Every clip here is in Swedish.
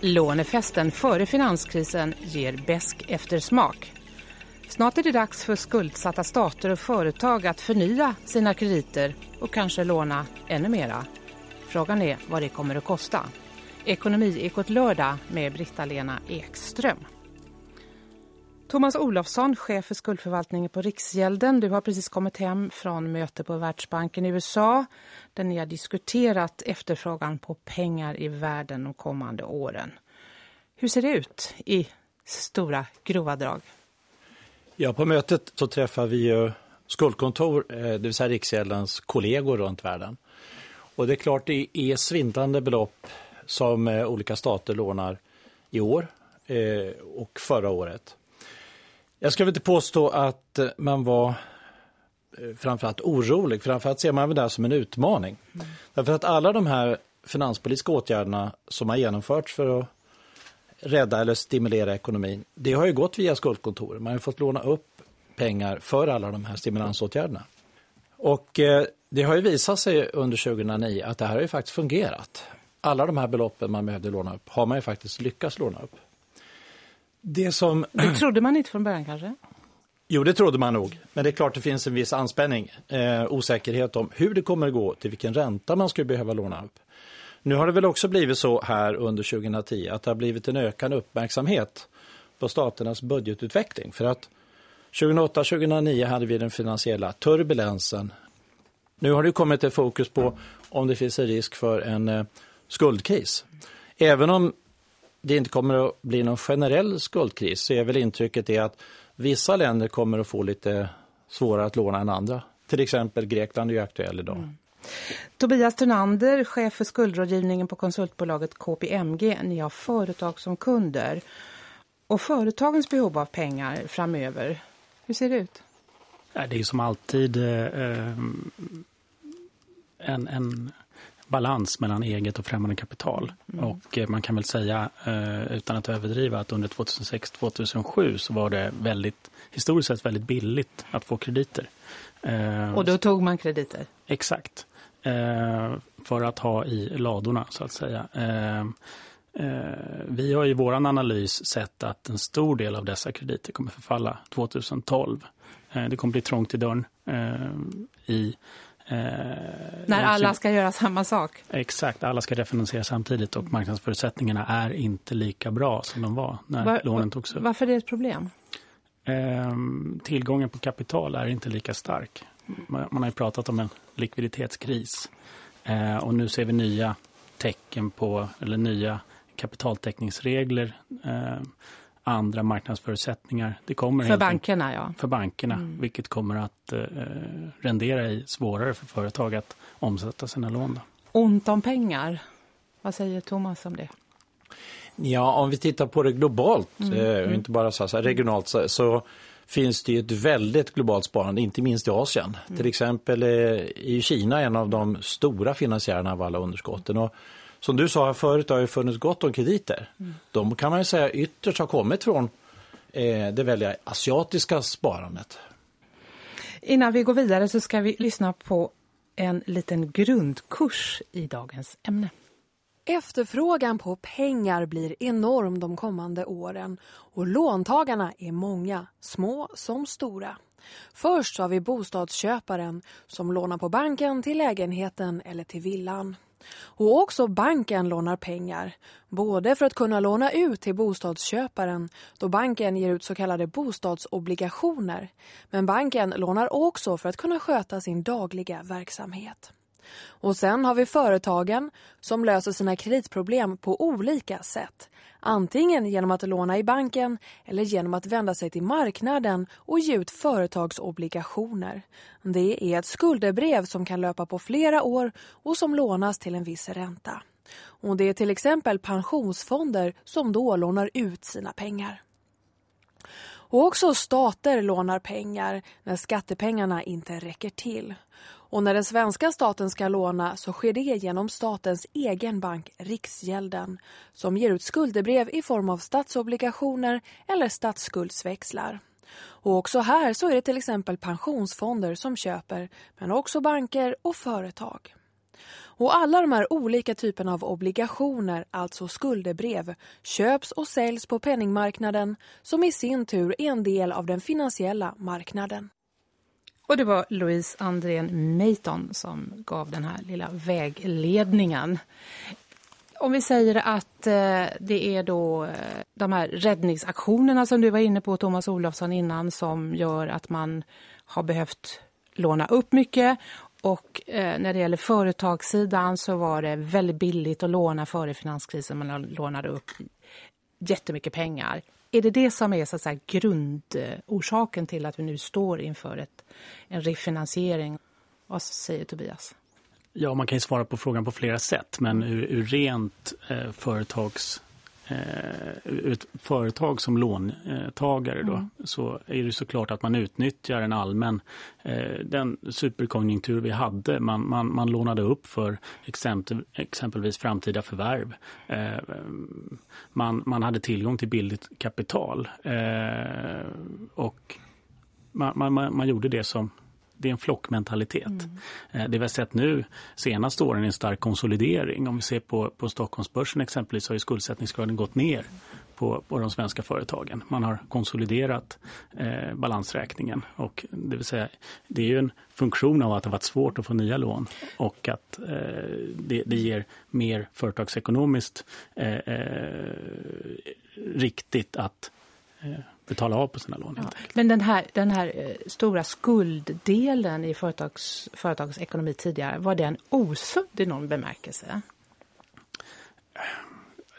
Lånefesten före finanskrisen ger besk eftersmak. Snart är det dags för skuldsatta stater och företag att förnya sina krediter och kanske låna ännu mera. Frågan är vad det kommer att kosta. Ekonomiekot lördag med Britta-Lena Ekström. Thomas Olofsson, chef för skuldförvaltningen på Riksgälden. Du har precis kommit hem från möte på Världsbanken i USA där ni har diskuterat efterfrågan på pengar i världen de kommande åren. Hur ser det ut i stora grova drag? Ja, på mötet så träffar vi skuldkontor, eh, det vill säga Riksgäldens kollegor runt världen. Och det är klart det är svindlande belopp som eh, olika stater lånar i år eh, och förra året. Jag ska väl inte påstå att man var framförallt orolig. Framförallt ser man det som en utmaning. Mm. Därför att alla de här finanspolitiska åtgärderna som har genomförts för att rädda eller stimulera ekonomin, det har ju gått via skuldkontoren. Man har fått låna upp pengar för alla de här stimulansåtgärderna. Och eh, det har ju visat sig under 2009 att det här har ju faktiskt fungerat. Alla de här beloppen man behövde låna upp har man ju faktiskt lyckats låna upp. Det som... Det trodde man inte från början kanske? Jo, det trodde man nog. Men det är klart det finns en viss anspänning, eh, osäkerhet om hur det kommer att gå, till vilken ränta man skulle behöva låna upp. Nu har det väl också blivit så här under 2010 att det har blivit en ökande uppmärksamhet på staternas budgetutveckling. För att 2008-2009 hade vi den finansiella turbulensen. Nu har det kommit ett fokus på om det finns en risk för en eh, skuldkris. Även om det inte kommer att bli någon generell skuldkris så är väl intrycket det att vissa länder kommer att få lite svårare att låna än andra. Till exempel Grekland är ju aktuell idag. Mm. Tobias Tunander, chef för skuldrådgivningen på konsultbolaget KPMG. Ni har företag som kunder. Och företagens behov av pengar framöver, hur ser det ut? Det är som alltid eh, en, en balans mellan eget och främmande kapital. Mm. Och eh, man kan väl säga, eh, utan att överdriva, att under 2006-2007 så var det väldigt, historiskt sett väldigt billigt att få krediter. Och då tog man krediter? Exakt eh, för att ha i ladorna så att säga. Eh, eh, vi har i vår analys sett att en stor del av dessa krediter kommer förfalla 2012. Eh, det kommer bli trångt i dörren eh, i Eh, När alla ska göra samma sak. Exakt, alla ska refinansiera samtidigt och marknadsförutsättningarna är inte lika bra som de var när var, lånen togs upp. Varför är det ett problem? Eh, tillgången på kapital är inte lika stark. Man, man har ju pratat om en likviditetskris. Eh, och nu ser vi nya tecken på, eller nya kapitaltäckningsregler, eh, andra marknadsförutsättningar. Det kommer för bankerna, ja. För bankerna, mm. vilket kommer att eh, rendera i svårare för företag att omsätta sina lån. Då. Ont om pengar. Vad säger Thomas om det? Ja, om vi tittar på det globalt, mm. eh, och inte bara så här, regionalt, så, så finns det ett väldigt globalt sparande, inte minst i Asien. Mm. Till exempel är Kina en av de stora finansiärerna av alla underskotten. Och som du sa förut har det funnits gott om krediter. Mm. De kan man ju säga ytterst har kommit från eh, det väldiga asiatiska sparandet. Innan vi går vidare så ska vi lyssna på en liten grundkurs i dagens ämne. Efterfrågan på pengar blir enorm de kommande åren och låntagarna är många, små som stora. Först har vi bostadsköparen som lånar på banken till lägenheten eller till villan. Och också banken lånar pengar, både för att kunna låna ut till bostadsköparen då banken ger ut så kallade bostadsobligationer. Men banken lånar också för att kunna sköta sin dagliga verksamhet. Och sen har vi företagen som löser sina kreditproblem på olika sätt. Antingen genom att låna i banken eller genom att vända sig till marknaden och ge ut företagsobligationer. Det är ett skuldebrev som kan löpa på flera år och som lånas till en viss ränta. Och Det är till exempel pensionsfonder som då lånar ut sina pengar. Och också stater lånar pengar när skattepengarna inte räcker till. Och när den svenska staten ska låna så sker det genom statens egen bank Riksgälden som ger ut skuldebrev i form av statsobligationer eller statsskuldsväxlar. Och också här så är det till exempel pensionsfonder som köper men också banker och företag. Och alla de här olika typerna av obligationer, alltså skuldebrev, köps och säljs på penningmarknaden som i sin tur är en del av den finansiella marknaden. Och det var Louise Andrén Mayton som gav den här lilla vägledningen. Om vi säger att eh, det är då eh, de här räddningsaktionerna som du var inne på Thomas Olofsson innan som gör att man har behövt låna upp mycket och eh, när det gäller företagssidan så var det väldigt billigt att låna före finanskrisen. Man lånade upp jättemycket pengar. Är det det som är så att säga, grundorsaken till att vi nu står inför ett, en refinansiering? Vad säger Tobias? Ja, man kan ju svara på frågan på flera sätt, men ur, ur rent eh, företags ur ett företag som låntagare då, mm. så är det såklart att man utnyttjar en allmän, eh, den superkonjunktur vi hade. Man, man, man lånade upp för exempel, exempelvis framtida förvärv. Eh, man, man hade tillgång till billigt kapital eh, och man, man, man gjorde det som det är en flockmentalitet. Mm. Det vi har sett nu senaste åren är en stark konsolidering. Om vi ser på, på Stockholmsbörsen exempelvis har ju skuldsättningsgraden gått ner på, på de svenska företagen. Man har konsoliderat eh, balansräkningen och det vill säga det är ju en funktion av att det varit svårt att få nya lån och att eh, det, det, ger mer företagsekonomiskt eh, eh riktigt att eh, betala av på sina lån. Ja. Men den här, den här eh, stora skulddelen i företags, företagets ekonomi tidigare, var den osund i någon bemärkelse?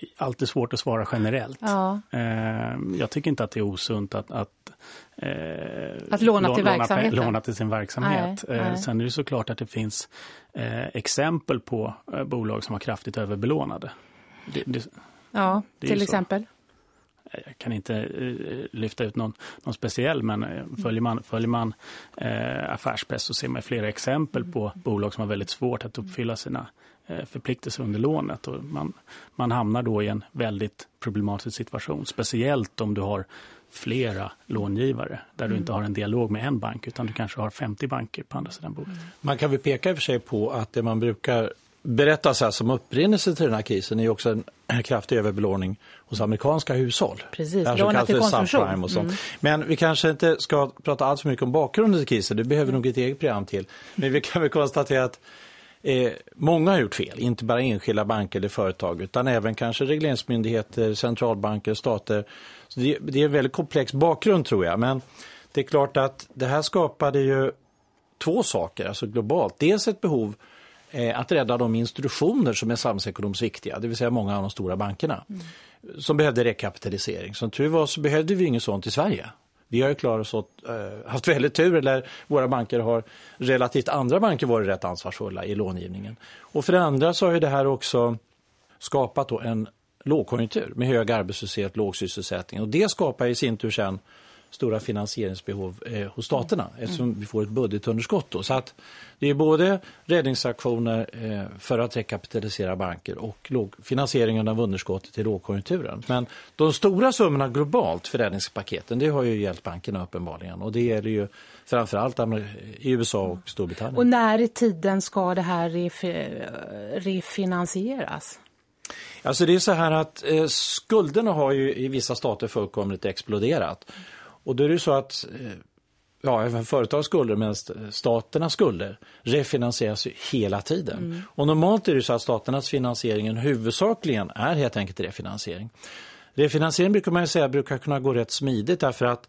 Det är alltid svårt att svara generellt. Ja. Eh, jag tycker inte att det är osunt att, att Eh, att låna till verksamheten? Låna till sin verksamhet. Nej, nej. Sen är det såklart att det finns eh, exempel på eh, bolag som har kraftigt överbelånade. Det, det, ja, till exempel? Jag kan inte eh, lyfta ut någon, någon speciell, men eh, följer man, följer man eh, affärspress så ser man flera exempel på bolag som har väldigt svårt att uppfylla sina eh, förpliktelser under lånet. Och man, man hamnar då i en väldigt problematisk situation, speciellt om du har flera långivare där du inte har en dialog med en bank utan du kanske har 50 banker på andra sidan bordet. Man kan väl peka i och för sig på att det man brukar berättas här som upprinnelse till den här krisen är också en kraftig överbelåning hos amerikanska hushåll. Precis, låna till konsumtion. Och sånt. Mm. Men vi kanske inte ska prata allt för mycket om bakgrunden till krisen, det behöver nog ett eget program till. Men vi kan väl konstatera att eh, många har gjort fel, inte bara enskilda banker eller företag utan även kanske regleringsmyndigheter, centralbanker, stater. Så det, det är en väldigt komplex bakgrund tror jag, men det är klart att det här skapade ju två saker, alltså globalt. Dels ett behov Eh, att rädda de institutioner som är samhällsekonomiskt viktiga, det vill säga många av de stora bankerna, mm. som behövde rekapitalisering. Som tur var så behövde vi inget sånt i Sverige. Vi har ju klarat oss åt, äh, haft väldigt tur, eller våra banker har relativt andra banker varit rätt ansvarsfulla i långivningen. Och för det andra så har ju det här också skapat en lågkonjunktur med hög arbetslöshet, låg sysselsättning. Och det skapar i sin tur sen stora finansieringsbehov eh, hos staterna mm. eftersom vi får ett budgetunderskott. Då. Så att det är både räddningsaktioner eh, för att rekapitalisera banker och låg, finansieringen av underskottet i lågkonjunkturen. Men de stora summorna globalt för räddningspaketen det har ju hjälpt bankerna uppenbarligen och det gäller ju framförallt i USA och Storbritannien. Och när i tiden ska det här refinansieras? Alltså det är så här att eh, skulderna har ju i vissa stater fullkomligt exploderat. Och då är det så att eh, ja, även företags skulder men staternas skulder refinansieras hela tiden. Mm. Och normalt är det så att staternas finansiering huvudsakligen är helt enkelt refinansiering. Refinansiering brukar man säga brukar kunna gå rätt smidigt därför att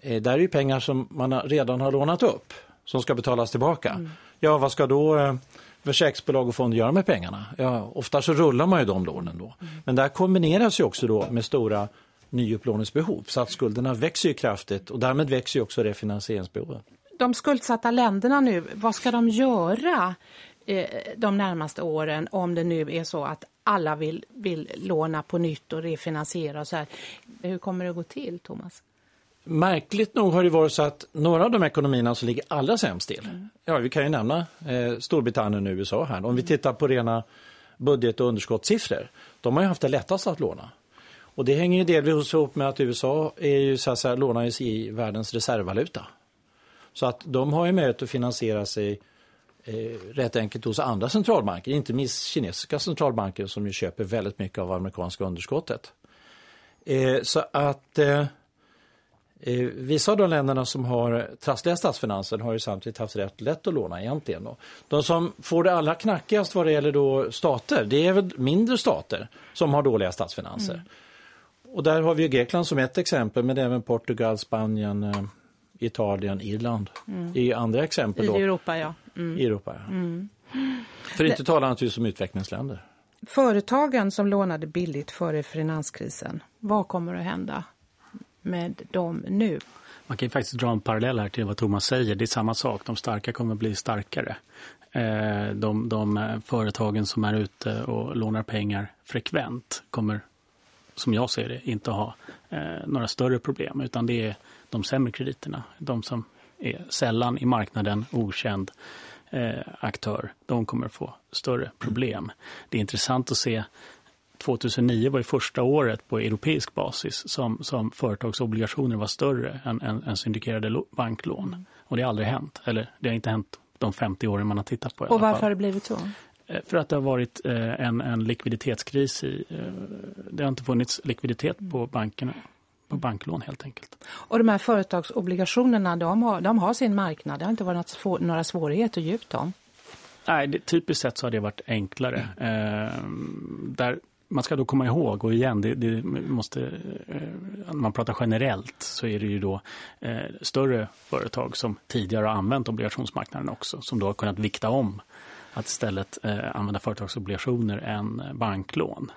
eh, där är ju pengar som man redan har lånat upp som ska betalas tillbaka. Mm. Ja, vad ska då eh, försäkringsbolag och fonder göra med pengarna? Ja, ofta så rullar man ju de lånen då. Mm. Men där kombineras ju också då med stora nyupplåningsbehov. Så att skulderna växer ju kraftigt och därmed växer ju också refinansieringsbehoven. De skuldsatta länderna nu, vad ska de göra eh, de närmaste åren om det nu är så att alla vill, vill låna på nytt och refinansiera och så här. Hur kommer det att gå till, Thomas? Märkligt nog har det varit så att några av de ekonomierna som ligger allra sämst till, mm. ja vi kan ju nämna eh, Storbritannien och USA här. Om vi tittar på rena budget- och underskottssiffror, de har ju haft det lättast att låna. Och det hänger ju delvis ihop med att USA är ju så att säga, lånar i världens reservvaluta. Så att de har ju möjlighet att finansiera sig eh, rätt enkelt hos andra centralbanker, inte minst kinesiska centralbanker som ju köper väldigt mycket av amerikanska underskottet. Eh, så att eh, Eh, vissa av de länderna som har trassliga statsfinanser har ju samtidigt haft rätt lätt att låna egentligen. Då. De som får det allra knackigast vad det gäller då stater, det är väl mindre stater som har dåliga statsfinanser. Mm. Och där har vi Grekland som ett exempel, men även Portugal, Spanien, eh, Italien, Irland mm. i andra exempel. Då. I Europa, ja. Mm. I Europa, ja. Mm. För inte tala naturligtvis om utvecklingsländer. Företagen som lånade billigt före finanskrisen, vad kommer att hända? med dem nu. Man kan faktiskt dra en parallell här till vad Thomas säger. Det är samma sak. De starka kommer att bli starkare. Eh, de, de eh, företagen som är ute och lånar pengar frekvent kommer, som jag ser det, inte ha eh, några större problem. Utan det är de sämre krediterna. De som är sällan i marknaden, okänd aktör. De kommer få större problem. Det är intressant att se 2009 var det första året på europeisk basis som, som företagsobligationer var större än, än, än syndikerade banklån. Och det har aldrig hänt, eller det har inte hänt de 50 åren man har tittat på. Och varför har det blivit så? Eh, för att det har varit eh, en, en likviditetskris. I, eh, det har inte funnits likviditet på bankerna på banklån helt enkelt. Och de här företagsobligationerna, de har, de har sin marknad. Det har inte varit några svårigheter att ge ut dem. Nej, det, typiskt sett så har det varit enklare. Eh, där man ska då komma ihåg, och igen, det, det måste, eh, man pratar generellt så är det ju då eh, större företag som tidigare har använt obligationsmarknaden också, som då har kunnat vikta om att istället eh, använda företagsobligationer än banklån.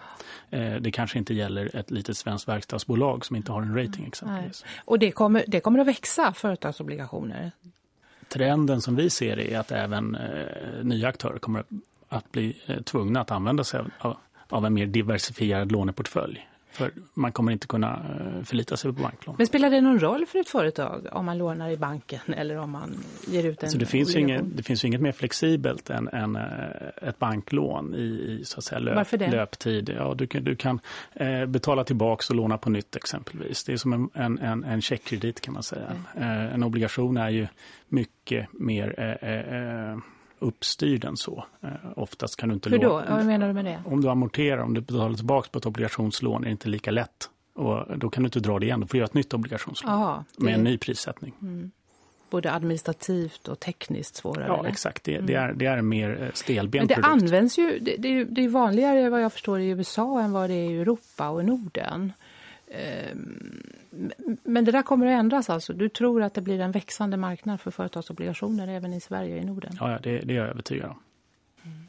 Eh, det kanske inte gäller ett litet svenskt verkstadsbolag som inte har en rating exempelvis. Nej. Och det kommer, det kommer att växa, företagsobligationer? Trenden som vi ser är att även eh, nya aktörer kommer att bli eh, tvungna att använda sig av av en mer diversifierad låneportfölj. För man kommer inte kunna eh, förlita sig på banklån. Men spelar det någon roll för ett företag om man lånar i banken eller om man ger ut en alltså det, finns inget, det finns inget mer flexibelt än, än eh, ett banklån i, i så att säga, löp, löptid. Ja, du kan, du kan eh, betala tillbaka och låna på nytt exempelvis. Det är som en, en, en, en checkkredit kan man säga. Mm. Eh, en obligation är ju mycket mer eh, eh uppstyrd än så. Eh, oftast kan du inte Hur då? Låta, Vad menar du med det? Om du amorterar, om du betalar tillbaka på ett obligationslån är det inte lika lätt. Och då kan du inte dra det igen, du får göra ett nytt obligationslån Aha, det... med en ny prissättning. Mm. Både administrativt och tekniskt svårare? Ja, eller? exakt. Det, mm. det, är, det är en mer eh, stelbent Men det produkt. används ju, det, det, är, det är vanligare vad jag förstår i USA än vad det är i Europa och Norden. Ehm, men det där kommer att ändras alltså? Du tror att det blir en växande marknad för företagsobligationer även i Sverige och i Norden? Ja, det, det är jag övertygad om. Mm.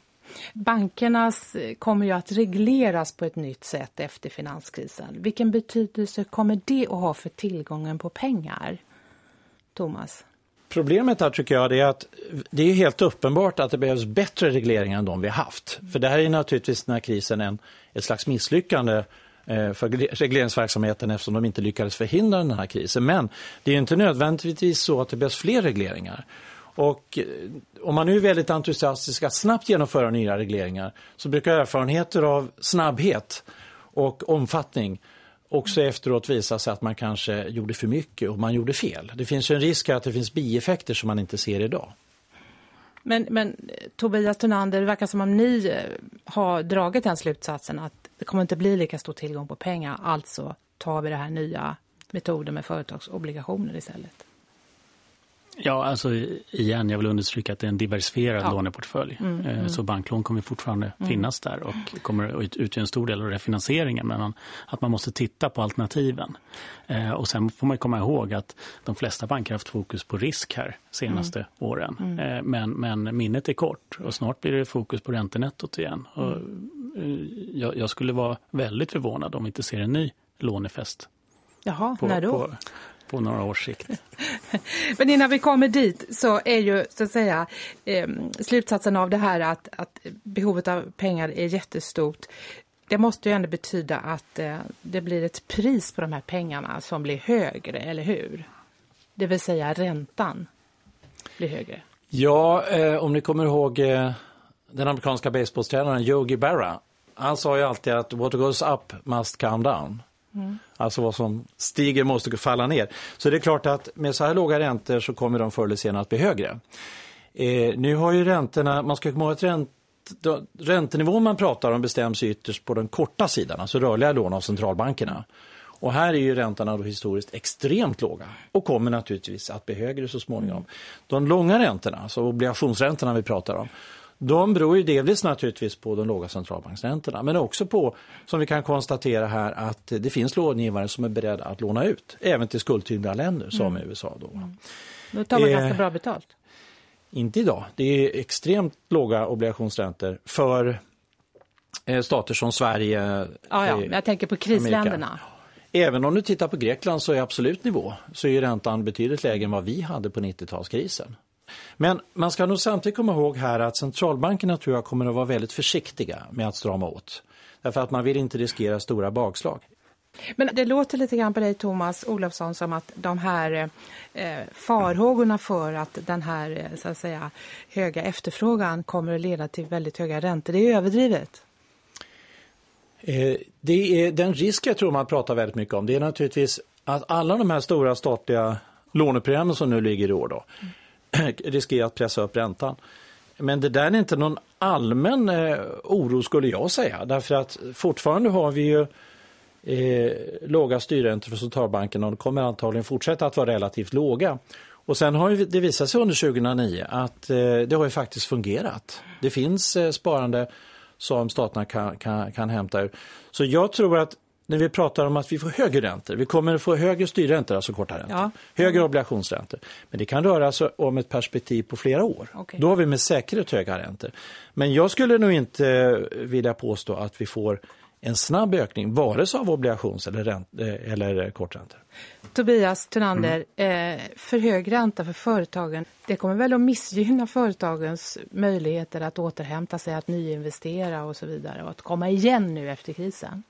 Bankerna kommer ju att regleras på ett nytt sätt efter finanskrisen. Vilken betydelse kommer det att ha för tillgången på pengar? Thomas? Problemet här tycker jag är att det är helt uppenbart att det behövs bättre regleringar än de vi har haft. För det här är naturligtvis den här krisen en, ett slags misslyckande Eh, Eh, för regleringsverksamheten eftersom de inte lyckades förhindra den här krisen. Men det är inte nödvändigtvis så att det behövs fler regleringar. Och eh, om man nu är väldigt entusiastisk att snabbt genomföra nya regleringar så brukar erfarenheter av snabbhet och omfattning också efteråt visa sig att man kanske gjorde för mycket och man gjorde fel. Det finns en risk att det finns bieffekter som man inte ser idag. Men, men eh, Tobias Tunander, det verkar som om ni har dragit den slutsatsen att det kommer inte bli lika stor tillgång på pengar. Alltså tar vi det här nya metoden med företagsobligationer istället. Ja, alltså igen, jag vill understryka att det är en diversifierad ja. låneportfölj. Mm, eh, mm. Så banklån kommer fortfarande mm. finnas där och kommer att utgöra en stor del av refinansieringen. Men att man måste titta på alternativen. Eh, och sen får man komma ihåg att de flesta banker har haft fokus på risk här senaste mm. åren. Mm. Eh, men, men minnet är kort och snart blir det fokus på räntenettot igen. Och mm. Jag, jag, skulle vara väldigt förvånad om vi inte ser en ny lånefest. Jaha, på, när då? På, på några års sikt. Men innan vi kommer dit så är ju så att säga eh, slutsatsen av det här att, att behovet av pengar är jättestort. Det måste ju ändå betyda att eh, det blir ett pris på de här pengarna som blir högre, eller hur? Det vill säga räntan blir högre. Ja, eh, om ni kommer ihåg eh, den amerikanska baseballtränaren Yogi Berra. Han sa ju alltid att what goes up must come down. Mm. Alltså vad som stiger måste falla ner. Så det är klart att med så här låga räntor så kommer de förr eller senare att bli högre. Eh, nu har ju räntorna, man ska komma ihåg att ränt, räntenivån man pratar om bestäms ytterst på den korta sidan, alltså rörliga lån av centralbankerna. Och här är ju räntorna då historiskt extremt låga och kommer naturligtvis att bli högre så småningom. De långa räntorna, alltså obligationsräntorna vi pratar om, de beror ju delvis naturligtvis på de låga centralbanksräntorna men också på, som vi kan konstatera här, att det finns långivare som är beredda att låna ut, även till skuldtyngda länder som mm. USA. Då. Mm. Då tar man eh, ganska bra betalt. Inte idag. Det är extremt låga obligationsräntor för eh, stater som Sverige. Ja, ja. jag tänker på krisländerna. Amerika. Även om du tittar på Grekland så är absolut nivå så är räntan betydligt lägre än vad vi hade på 90-talskrisen. Men man ska nog samtidigt komma ihåg här att centralbankerna tror jag kommer att vara väldigt försiktiga med att strama åt. Därför att man vill inte riskera stora bakslag. Men det låter lite grann på dig Thomas Olofsson som att de här eh, farhågorna för att den här eh, så att säga, höga efterfrågan kommer att leda till väldigt höga räntor, det är överdrivet. Eh, det är den risk jag tror man pratar väldigt mycket om. Det är naturligtvis att alla de här stora statliga låneprogrammen som nu ligger i år då, mm. riskerar att pressa upp räntan. Men det där är inte någon allmän eh, oro skulle jag säga. Därför att fortfarande har vi ju eh, låga styrräntor för centralbanken och de kommer antagligen fortsätta att vara relativt låga. Och sen har det visat sig under 2009 att eh, det har ju faktiskt fungerat. Det finns eh, sparande som staterna kan, kan, kan hämta ur. Så jag tror att när vi pratar om att vi får högre räntor, vi kommer att få högre styrräntor, alltså korta räntor, ja. högre obligationsräntor. Men det kan röra sig om ett perspektiv på flera år. Okay. Då har vi med säkerhet höga räntor. Men jag skulle nog inte vilja påstå att vi får en snabb ökning, vare sig av obligations- eller, ränt, eh, eller korträntor. Tobias Tunander, mm. eh, för hög ränta för företagen, det kommer väl att missgynna företagens möjligheter att återhämta sig, att nyinvestera och så vidare och att komma igen nu efter krisen?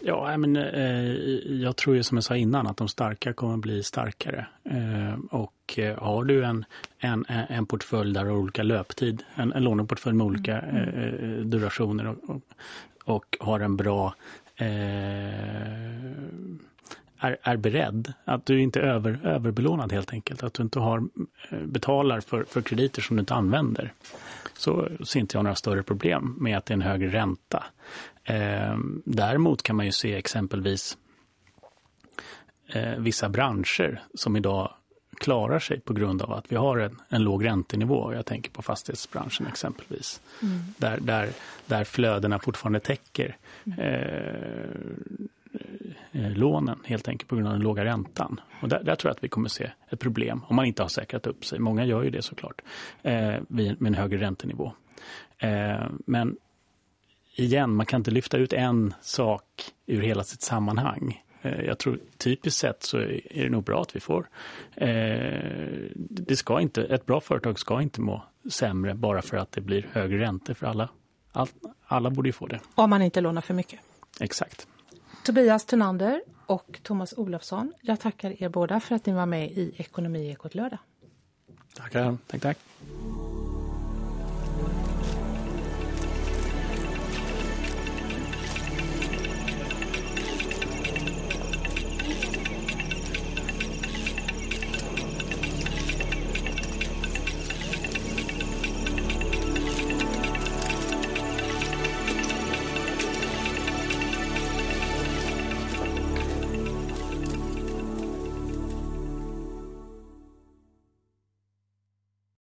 Ja, men, eh, jag tror ju som jag sa innan att de starka kommer bli starkare. Eh, och eh, har du en, en, en portfölj där du har olika löptid, en, en låneportfölj med olika mm. eh, durationer och, och, och, har en bra eh, är, är beredd, att du inte är över, överbelånad helt enkelt, att du inte har, betalar för, för krediter som du inte använder så ser inte jag några större problem med att det är en högre ränta. Eh, däremot kan man ju se exempelvis eh, vissa branscher som idag klarar sig på grund av att vi har en, en låg räntenivå. Jag tänker på fastighetsbranschen exempelvis. Mm. Där, där, där flödena fortfarande täcker eh, eh, lånen helt enkelt på grund av den låga räntan. Och där, där, tror jag att vi kommer se ett problem om man inte har säkrat upp sig. Många gör ju det såklart eh, med en högre räntenivå. Eh, men igen, man kan inte lyfta ut en sak ur hela sitt sammanhang. Eh, jag tror typiskt sett så är det nog bra att vi får. Eh, det ska inte, ett bra företag ska inte må sämre bara för att det blir högre räntor för alla. All, alla borde ju få det. Om man inte lånar för mycket. Exakt. Tobias Tunander och Thomas Olofsson, jag tackar er båda för att ni var med i Ekonomiekot lördag. Tackar. Tack, tack.